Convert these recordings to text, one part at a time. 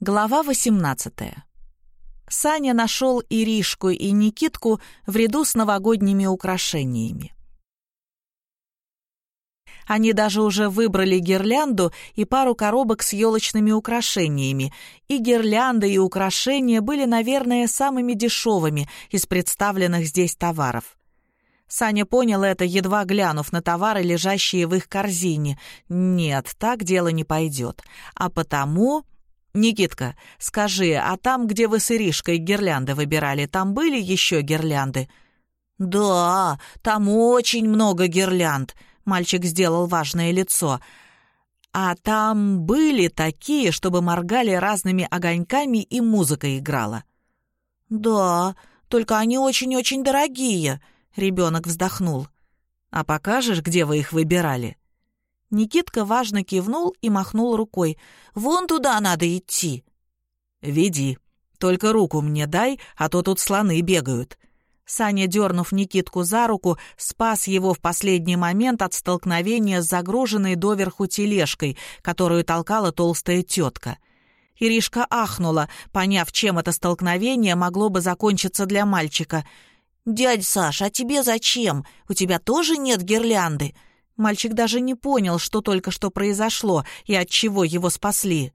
Глава 18. Саня нашел Иришку и Никитку в ряду с новогодними украшениями. Они даже уже выбрали гирлянду и пару коробок с елочными украшениями. И гирлянда, и украшения были, наверное, самыми дешевыми из представленных здесь товаров. Саня понял это, едва глянув на товары, лежащие в их корзине. Нет, так дело не пойдет. А потому «Никитка, скажи, а там, где вы с Иришкой гирлянды выбирали, там были еще гирлянды?» «Да, там очень много гирлянд», — мальчик сделал важное лицо. «А там были такие, чтобы моргали разными огоньками и музыка играла?» «Да, только они очень-очень дорогие», — ребенок вздохнул. «А покажешь, где вы их выбирали?» Никитка важно кивнул и махнул рукой. «Вон туда надо идти». «Веди. Только руку мне дай, а то тут слоны бегают». Саня, дернув Никитку за руку, спас его в последний момент от столкновения с загруженной доверху тележкой, которую толкала толстая тетка. Иришка ахнула, поняв, чем это столкновение могло бы закончиться для мальчика. «Дядь Саш, а тебе зачем? У тебя тоже нет гирлянды?» Мальчик даже не понял, что только что произошло и от чего его спасли.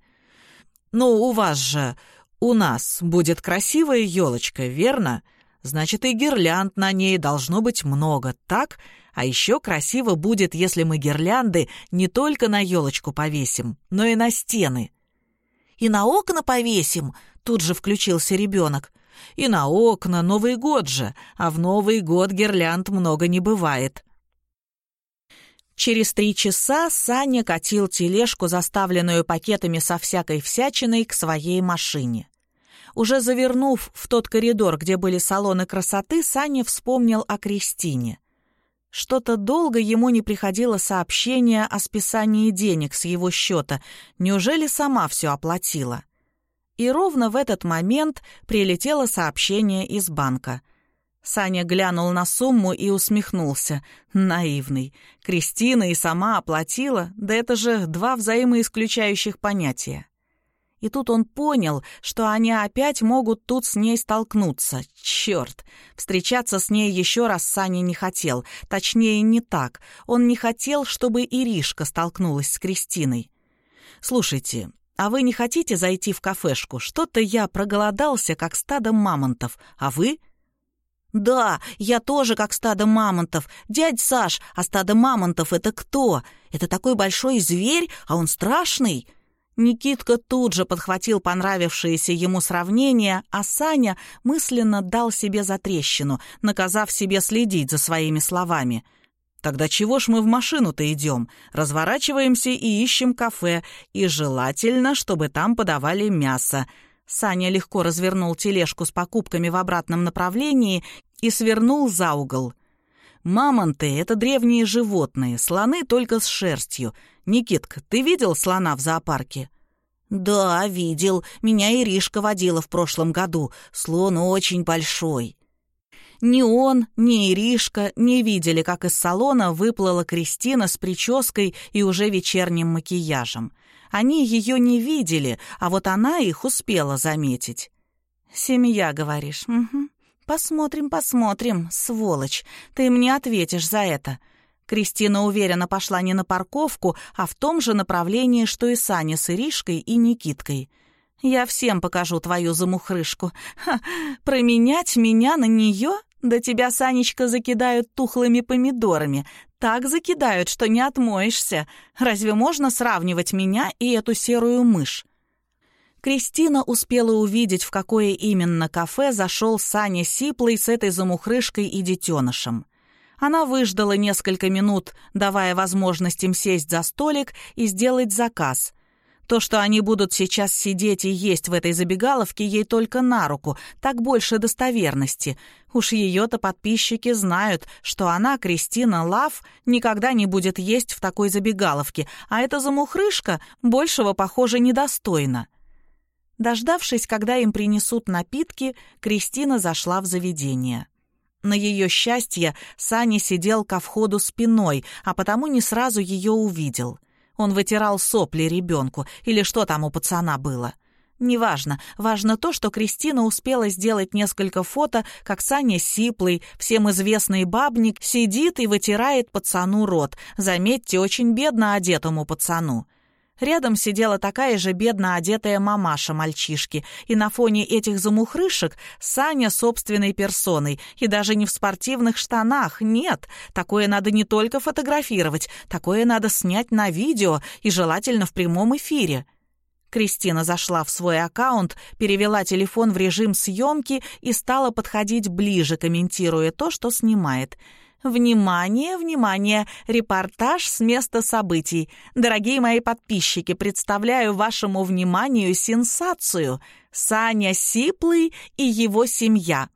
«Ну, у вас же, у нас будет красивая елочка, верно? Значит, и гирлянд на ней должно быть много, так? А еще красиво будет, если мы гирлянды не только на елочку повесим, но и на стены». «И на окна повесим?» — тут же включился ребенок. «И на окна, Новый год же, а в Новый год гирлянд много не бывает». Через три часа Саня катил тележку, заставленную пакетами со всякой всячиной, к своей машине. Уже завернув в тот коридор, где были салоны красоты, Саня вспомнил о Кристине. Что-то долго ему не приходило сообщение о списании денег с его счета. Неужели сама все оплатила? И ровно в этот момент прилетело сообщение из банка — Саня глянул на сумму и усмехнулся. Наивный. Кристина и сама оплатила, да это же два взаимоисключающих понятия. И тут он понял, что они опять могут тут с ней столкнуться. Черт! Встречаться с ней еще раз Саня не хотел. Точнее, не так. Он не хотел, чтобы Иришка столкнулась с Кристиной. «Слушайте, а вы не хотите зайти в кафешку? Что-то я проголодался, как стадо мамонтов. А вы?» «Да, я тоже как стадо мамонтов. Дядь Саш, а стадо мамонтов — это кто? Это такой большой зверь, а он страшный?» Никитка тут же подхватил понравившееся ему сравнение, а Саня мысленно дал себе затрещину, наказав себе следить за своими словами. «Тогда чего ж мы в машину-то идем? Разворачиваемся и ищем кафе, и желательно, чтобы там подавали мясо». Саня легко развернул тележку с покупками в обратном направлении и свернул за угол. Мамонты — это древние животные, слоны только с шерстью. Никитка, ты видел слона в зоопарке? Да, видел. Меня Иришка водила в прошлом году. Слон очень большой. Ни он, ни Иришка не видели, как из салона выплыла Кристина с прической и уже вечерним макияжем. Они ее не видели, а вот она их успела заметить. «Семья, говоришь? Угу. Посмотрим, посмотрим, сволочь. Ты мне ответишь за это». Кристина уверенно пошла не на парковку, а в том же направлении, что и Саня с Иришкой и Никиткой. «Я всем покажу твою замухрышку. Ха, променять меня на нее? Да тебя, Санечка, закидают тухлыми помидорами так закидают, что не отмоешься. Разве можно сравнивать меня и эту серую мышь? Кристина успела увидеть, в какое именно кафе зашел Саня Сиплый с этой замухрышкой и детенышем. Она выждала несколько минут, давая возможность им сесть за столик и сделать заказ — то, что они будут сейчас сидеть и есть в этой забегаловке, ей только на руку, так больше достоверности. Уж ее-то подписчики знают, что она, Кристина Лав, никогда не будет есть в такой забегаловке, а эта замухрышка большего, похоже, недостойна. Дождавшись, когда им принесут напитки, Кристина зашла в заведение. На ее счастье Саня сидел ко входу спиной, а потому не сразу ее увидел — он вытирал сопли ребенку, или что там у пацана было. Неважно. Важно то, что Кристина успела сделать несколько фото, как Саня Сиплый, всем известный бабник, сидит и вытирает пацану рот. Заметьте, очень бедно одетому пацану. Рядом сидела такая же бедно одетая мамаша мальчишки, и на фоне этих замухрышек Саня собственной персоной, и даже не в спортивных штанах, нет. Такое надо не только фотографировать, такое надо снять на видео и желательно в прямом эфире. Кристина зашла в свой аккаунт, перевела телефон в режим съемки и стала подходить ближе, комментируя то, что снимает. Внимание, внимание! Репортаж с места событий. Дорогие мои подписчики, представляю вашему вниманию сенсацию. Саня Сиплый и его семья.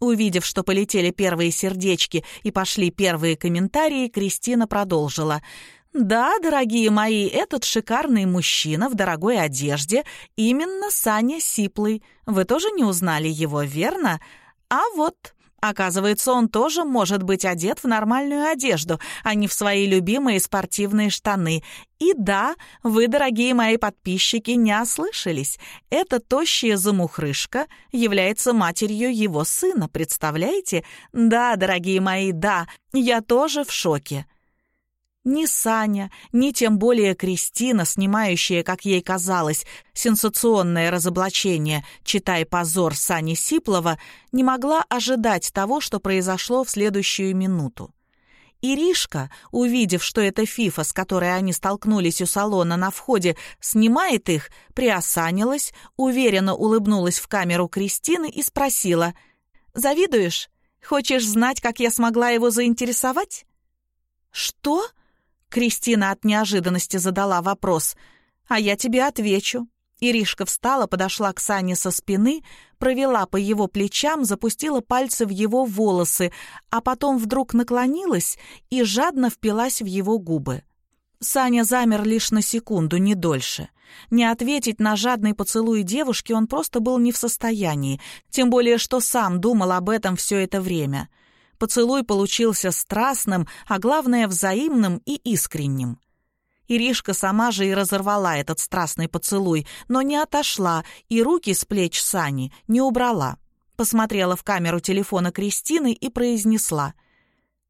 Увидев, что полетели первые сердечки и пошли первые комментарии, Кристина продолжила — «Да, дорогие мои, этот шикарный мужчина в дорогой одежде именно Саня Сиплый. Вы тоже не узнали его, верно? А вот, оказывается, он тоже может быть одет в нормальную одежду, а не в свои любимые спортивные штаны. И да, вы, дорогие мои подписчики, не ослышались. Эта тощая замухрышка является матерью его сына, представляете? Да, дорогие мои, да, я тоже в шоке». Ни Саня, ни тем более Кристина, снимающая, как ей казалось, сенсационное разоблачение «Читай позор» Сани Сиплова, не могла ожидать того, что произошло в следующую минуту. Иришка, увидев, что это Фифа, с которой они столкнулись у салона на входе, снимает их, приосанилась, уверенно улыбнулась в камеру Кристины и спросила «Завидуешь? Хочешь знать, как я смогла его заинтересовать?» «Что?» Кристина от неожиданности задала вопрос. «А я тебе отвечу». Иришка встала, подошла к Сане со спины, провела по его плечам, запустила пальцы в его волосы, а потом вдруг наклонилась и жадно впилась в его губы. Саня замер лишь на секунду, не дольше. Не ответить на жадный поцелуй девушки он просто был не в состоянии, тем более что сам думал об этом все это время — Поцелуй получился страстным, а главное, взаимным и искренним. Иришка сама же и разорвала этот страстный поцелуй, но не отошла и руки с плеч Сани не убрала. Посмотрела в камеру телефона Кристины и произнесла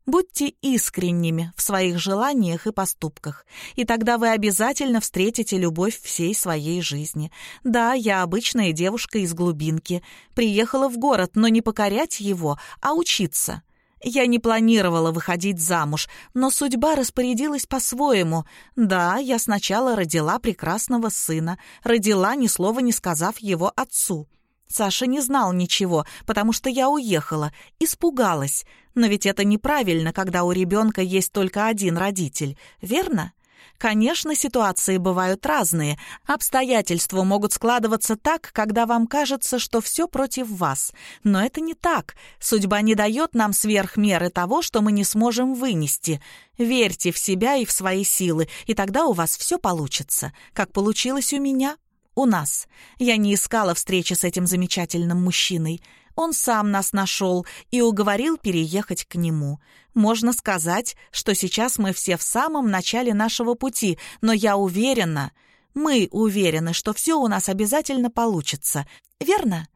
«Будьте искренними в своих желаниях и поступках, и тогда вы обязательно встретите любовь всей своей жизни. Да, я обычная девушка из глубинки, приехала в город, но не покорять его, а учиться». Я не планировала выходить замуж, но судьба распорядилась по-своему. Да, я сначала родила прекрасного сына, родила, ни слова не сказав его отцу. Саша не знал ничего, потому что я уехала, испугалась. Но ведь это неправильно, когда у ребенка есть только один родитель, верно? Конечно, ситуации бывают разные. Обстоятельства могут складываться так, когда вам кажется, что все против вас. Но это не так. Судьба не дает нам сверх меры того, что мы не сможем вынести. Верьте в себя и в свои силы, и тогда у вас все получится, как получилось у меня, у нас. Я не искала встречи с этим замечательным мужчиной. Он сам нас нашел и уговорил переехать к нему. Можно сказать, что сейчас мы все в самом начале нашего пути, но я уверена, мы уверены, что все у нас обязательно получится. Верно?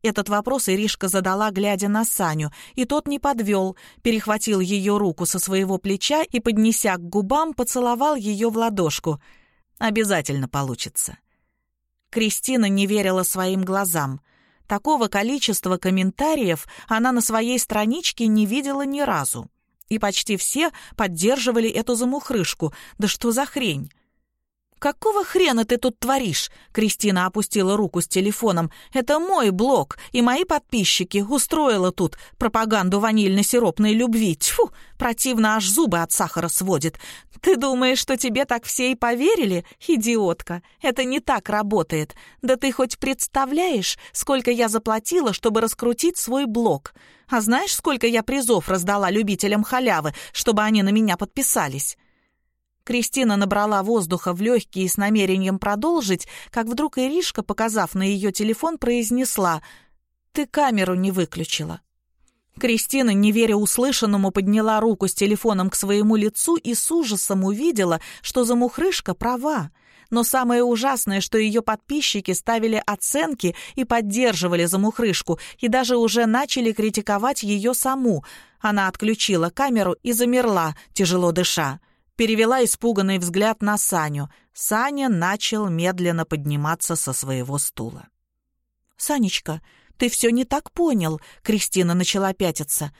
Этот вопрос Иришка задала, глядя на Саню, и тот не подвел, перехватил ее руку со своего плеча и, поднеся к губам, поцеловал ее в ладошку. «Обязательно получится». Кристина не верила своим глазам. Такого количества комментариев она на своей страничке не видела ни разу. И почти все поддерживали эту замухрышку. Да что за хрень? «Какого хрена ты тут творишь?» Кристина опустила руку с телефоном. «Это мой блог, и мои подписчики устроила тут пропаганду ванильно-сиропной любви. Тьфу, противно аж зубы от сахара сводит. Ты думаешь, что тебе так все и поверили? Идиотка, это не так работает. Да ты хоть представляешь, сколько я заплатила, чтобы раскрутить свой блог? А знаешь, сколько я призов раздала любителям халявы, чтобы они на меня подписались?» Кристина набрала воздуха в легкие с намерением продолжить, как вдруг Иришка, показав на ее телефон, произнесла «Ты камеру не выключила». Кристина, не веря услышанному, подняла руку с телефоном к своему лицу и с ужасом увидела, что замухрышка права. Но самое ужасное, что ее подписчики ставили оценки и поддерживали замухрышку, и даже уже начали критиковать ее саму. Она отключила камеру и замерла, тяжело дыша. Перевела испуганный взгляд на Саню. Саня начал медленно подниматься со своего стула. «Санечка, ты все не так понял», — Кристина начала пятиться.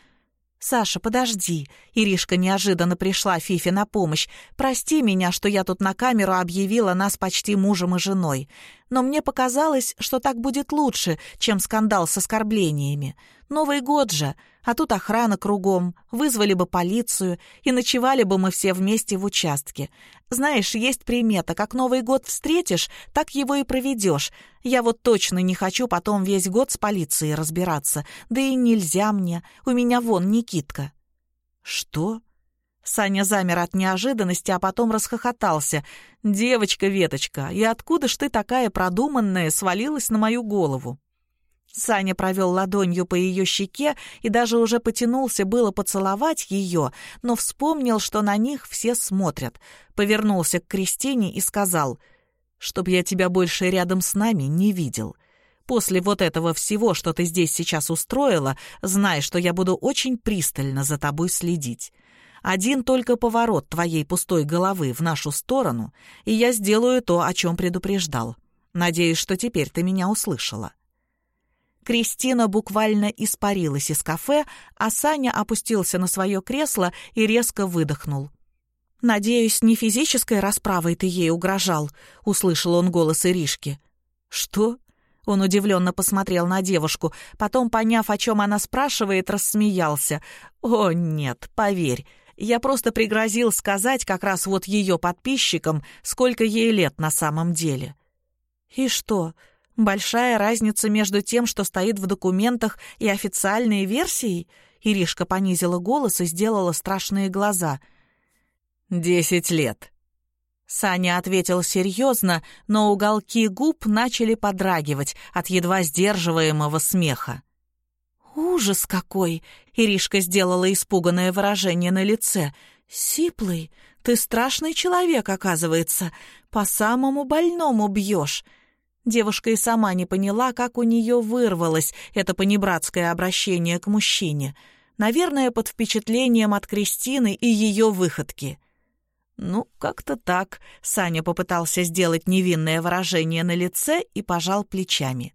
«Саша, подожди!» Иришка неожиданно пришла Фифе на помощь. «Прости меня, что я тут на камеру объявила нас почти мужем и женой. Но мне показалось, что так будет лучше, чем скандал с оскорблениями. Новый год же, а тут охрана кругом, вызвали бы полицию, и ночевали бы мы все вместе в участке. Знаешь, есть примета, как Новый год встретишь, так его и проведешь. Я вот точно не хочу потом весь год с полицией разбираться, да и нельзя мне, у меня вон Никитка». «Что?» Саня замер от неожиданности, а потом расхохотался. «Девочка-веточка, и откуда ж ты такая продуманная свалилась на мою голову?» Саня провел ладонью по ее щеке и даже уже потянулся было поцеловать ее, но вспомнил, что на них все смотрят. Повернулся к Кристине и сказал, «Чтоб я тебя больше рядом с нами не видел. После вот этого всего, что ты здесь сейчас устроила, знай, что я буду очень пристально за тобой следить. Один только поворот твоей пустой головы в нашу сторону, и я сделаю то, о чем предупреждал. Надеюсь, что теперь ты меня услышала». Кристина буквально испарилась из кафе, а Саня опустился на свое кресло и резко выдохнул. «Надеюсь, не физической расправой ты ей угрожал», — услышал он голос Иришки. «Что?» Он удивленно посмотрел на девушку, потом, поняв, о чем она спрашивает, рассмеялся. «О, нет, поверь, я просто пригрозил сказать как раз вот ее подписчикам, сколько ей лет на самом деле». «И что, Большая разница между тем, что стоит в документах, и официальной версией? Иришка понизила голос и сделала страшные глаза. «Десять лет». Саня ответил серьезно, но уголки губ начали подрагивать от едва сдерживаемого смеха. «Ужас какой!» — Иришка сделала испуганное выражение на лице. «Сиплый, ты страшный человек, оказывается. По самому больному бьешь. Девушка и сама не поняла, как у нее вырвалось это понебратское обращение к мужчине. Наверное, под впечатлением от Кристины и ее выходки. «Ну, как-то так», — Саня попытался сделать невинное выражение на лице и пожал плечами.